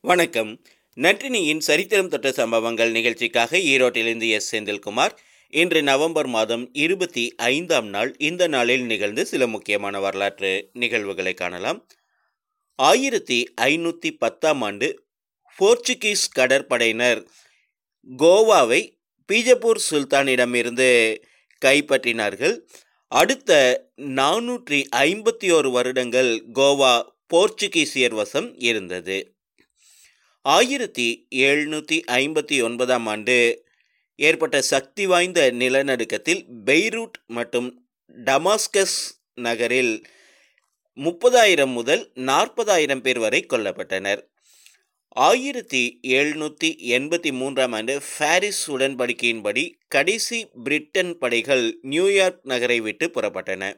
வணக்கம். நன்றினியின் சரித்திரம் தொட்ட சம்பவங்கள் நிகழ்ச்சிக்காக ஈரோட்டிலிருந்து எஸ். செந்தில்குமார். இன்று நவம்பர் மாதம் இருபத்தி ஐந்தாம் நாள் இந்த நாளில் நிகழ்ந்து சில முக்கியமான வரலாற்று நிகழ்வுகளை காணலாம். ஆயிரத்தி ஐநூற்றி பத்தாம் ஆண்டு போர்ச்சுகீஸ் கடற்படையினர் கோவாவை பீஜப்பூர் சுல்தானிடமிருந்து கைப்பற்றினார்கள். அடுத்த நானூற்றி ஐம்பத்தி ஓரு வருடங்கள் கோவா போர்ச்சுகீசியர் வசம் இருந்தது. ஆயிரத்தி எழுநூற்றி ஐம்பத்தி ஒன்பதாம் ஆண்டு ஏற்பட்ட சக்தி வாய்ந்த நிலநடுக்கத்தில் பெய்ரூட் மற்றும் டமாஸ்கஸ் நகரில் முப்பதாயிரம் முதல் நாற்பதாயிரம் பேர் வரை கொல்லப்பட்டனர். ஆயிரத்தி எழுநூற்றி எண்பத்தி மூன்றாம் ஆண்டு பாரிஸ் உடன்படிக்கையின்படி கடைசி பிரிட்டன் படைகள் நியூயார்க் நகரை விட்டு புறப்பட்டன.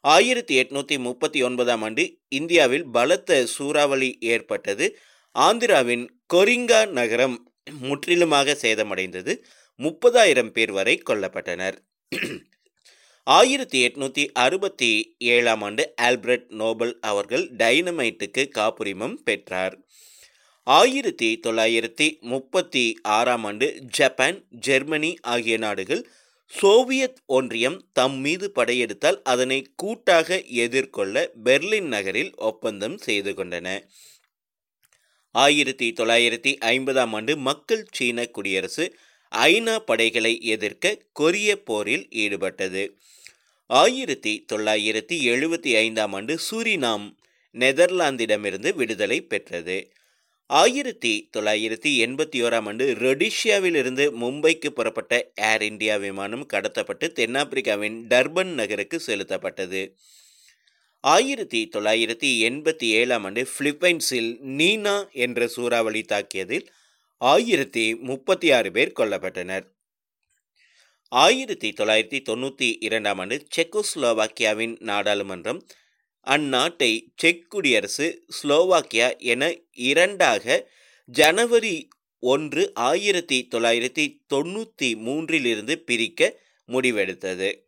ஆயிரத்தி எட்நூற்றி முப்பத்தி ஒன்பதாம் ஆண்டு இந்தியாவில் பலத்த சூறாவளி ஏற்பட்டது. ஆந்திராவின் கொரிங்கா நகரம் முற்றிலுமாக சேதமடைந்தது. முப்பதாயிரம் பேர் வரை கொல்லப்பட்டனர். ஆயிரத்தி எட்நூற்றி அறுபத்தி ஏழாம் ஆண்டு ஆல்பர்ட் நோபல் அவர்கள் டைனமைட்டுக்கு காப்புரிமம் பெற்றார். ஆயிரத்தி தொள்ளாயிரத்தி முப்பத்தி ஆறாம் ஆண்டு ஜப்பான் ஜெர்மனி ஆகிய நாடுகள் சோவியத் ஒன்றியம் தம் மீது படையெடுத்தால் அதனை கூட்டாக எதிர்கொள்ள பெர்லின் நகரில் ஒப்பந்தம் செய்து கொண்டன. ஆயிரத்தி தொள்ளாயிரத்தி ஐம்பதாம் ஆண்டு மக்கள் சீன குடியரசு ஐநா படைகளை எதிர்க்க கொரிய போரில் ஈடுபட்டது. ஆயிரத்தி தொள்ளாயிரத்தி எழுபத்தி ஐந்தாம் ஆண்டு சூரினாம் நெதர்லாந்திடமிருந்து விடுதலை பெற்றது. ஆயிரத்தி தொள்ளாயிரத்தி எண்பத்தி ஓராம் ஆண்டு ரொடிஷியாவிலிருந்து மும்பைக்கு புறப்பட்ட ஏர் இந்தியா விமானம் கடத்தப்பட்டு தென்னாப்பிரிக்காவின் டர்பன் நகருக்கு செலுத்தப்பட்டது. ஆயிரத்தி தொள்ளாயிரத்தி எண்பத்தி ஏழாம் ஆண்டு பிலிப்பைன்ஸில் நீனா என்ற சூறாவளி தாக்கியதில் ஆயிரத்தி முப்பத்தி ஆறு பேர் கொல்லப்பட்டனர். ஆயிரத்தி தொள்ளாயிரத்தி தொண்ணூற்றி இரண்டாம் ஆண்டு செக்கோஸ்லோவாக்கியாவின் நாடாளுமன்றம் அந்நாட்டை செக் குடியரசு ஸ்லோவாக்கியா என இரண்டாக ஜனவரி ஒன்று ஆயிரத்தி தொள்ளாயிரத்தி தொண்ணூற்றி மூன்றிலிருந்து பிரிக்க முடிவெடுத்தது.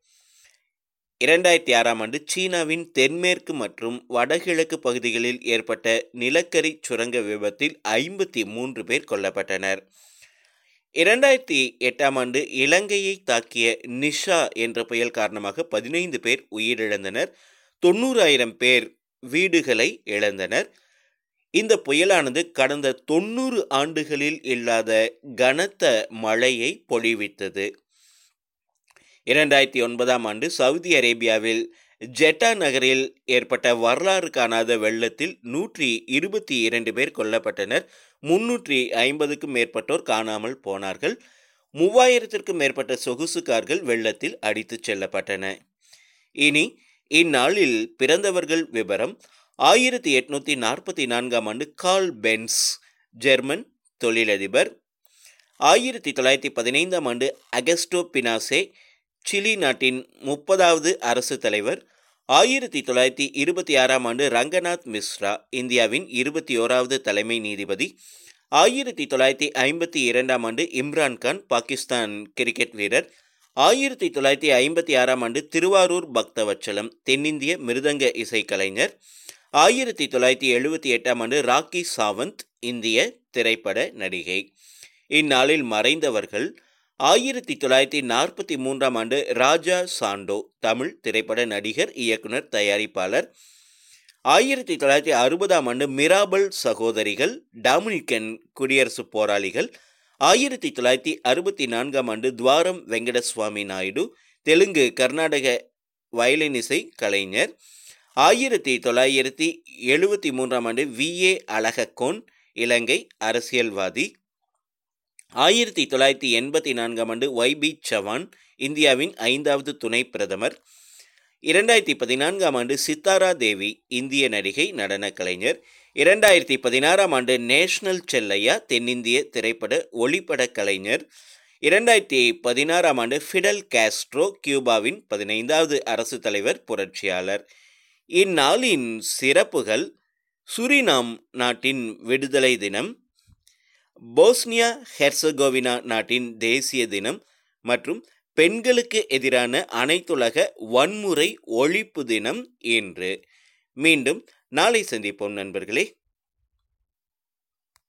இரண்டாயிரத்தி ஆறாம் ஆண்டு சீனாவின் தென்மேற்கு மற்றும் வடகிழக்கு பகுதிகளில் ஏற்பட்ட நிலக்கரி சுரங்க விபத்தில் ஐம்பத்தி மூன்று பேர் கொல்லப்பட்டனர். இரண்டாயிரத்தி எட்டாம் ஆண்டு இலங்கையை தாக்கிய நிஷா என்ற புயல் காரணமாக பதினைந்து பேர் உயிரிழந்தனர். தொண்ணூறாயிரம் பேர் வீடுகளை இழந்தனர். இந்த புயலானது கடந்த தொண்ணூறு ஆண்டுகளில் இல்லாத கனத்த மழையை பொழிவித்தது. இரண்டாயிரத்தி ஒன்பதாம் ஆண்டு சவுதி அரேபியாவில் ஜெட்டா நகரில் ஏற்பட்ட வரலாறு காணாத வெள்ளத்தில் நூற்றி இருபத்தி இரண்டு பேர் கொல்லப்பட்டனர். முன்னூற்றி ஐம்பதுக்கும் மேற்பட்டோர் காணாமல் போனார்கள். மூவாயிரத்திற்கும் மேற்பட்ட சொகுசு கார்கள் வெள்ளத்தில் அடித்துச் செல்லப்பட்டன. இனி இந்நாளில் பிறந்தவர்கள் விவரம் ஆயிரத்தி எட்நூற்றி நாற்பத்தி நான்காம் ஆண்டு கால் பென்ஸ் ஜெர்மன் தொழிலதிபர். ஆயிரத்தி தொள்ளாயிரத்தி பதினைந்தாம் ஆண்டு அகஸ்டோ பினாசே சிலி நாட்டின் முப்பதாவது அரசு தலைவர் ஆயிரத்தி தொள்ளாயிரத்தி இருபத்தி ஆறாம் ஆண்டு ரங்கநாத் மிஸ்ரா இந்தியாவின் இருபத்தி ஓராவது தலைமை நீதிபதி. ஆயிரத்தி தொள்ளாயிரத்தி ஐம்பத்தி இரண்டாம் ஆண்டு இம்ரான்கான் பாகிஸ்தான் கிரிக்கெட் வீரர். ஆயிரத்தி தொள்ளாயிரத்தி ஐம்பத்தி ஆறாம் ஆண்டு திருவாரூர் பக்தவச்சலம் தென்னிந்திய மிருதங்க இசைக்கலைஞர் ஆயிரத்தி தொள்ளாயிரத்தி எழுபத்தி எட்டாம் ஆண்டு ராக்கி சாவந்த் இந்திய திரைப்பட நடிகை. இந்நாளில் மறைந்தவர்கள் ஆயிரத்தி தொள்ளாயிரத்தி நாற்பத்தி மூன்றாம் ஆண்டு ராஜா சாண்டோ தமிழ் திரைப்பட நடிகர் இயக்குனர் தயாரிப்பாளர். ஆயிரத்தி தொள்ளாயிரத்தி அறுபதாம் ஆண்டு மிராபல் சகோதரிகள் டாமினிக்கன் குடியரசு போராளிகள். ஆயிரத்தி தொள்ளாயிரத்தி அறுபத்தி நான்காம் ஆண்டு துவாரம் வெங்கடசுவாமி நாயுடு தெலுங்கு கர்நாடக வயலினிசை கலைஞர். ஆயிரத்தி தொள்ளாயிரத்தி எழுபத்தி மூன்றாம் ஆண்டு வி ஏ அழகக்கோன் இலங்கை அரசியல்வாதி. ஆயிரத்தி தொள்ளாயிரத்தி எண்பத்தி நான்காம் ஆண்டு ஒய் பி சவான் இந்தியாவின் ஐந்தாவது துணை பிரதமர். இரண்டாயிரத்தி பதினான்காம் ஆண்டு சித்தாரா தேவி இந்திய நடிகை நடன கலைஞர். இரண்டாயிரத்தி பதினாறாம் ஆண்டு நேஷனல் செல்லையா தென்னிந்திய திரைப்பட ஒளிப்பட கலைஞர். இரண்டாயிரத்தி பதினாறாம் ஆண்டு ஃபிடல் காஸ்ட்ரோ கியூபாவின் பதினைந்தாவது அரசு தலைவர் புரட்சியாளர். இந்நாளின் சிறப்புகள் சுரினாம் நாட்டின் விடுதலை தினம். போஸ்னியா ஹெர்சகோவினா நாட்டின் தேசிய தினம் மற்றும் பெண்களுக்கு எதிரான அனைத்துலக வன்முறை ஒழிப்பு தினம் இன்று. மீண்டும் நாளை சந்திப்போம் நண்பர்களே.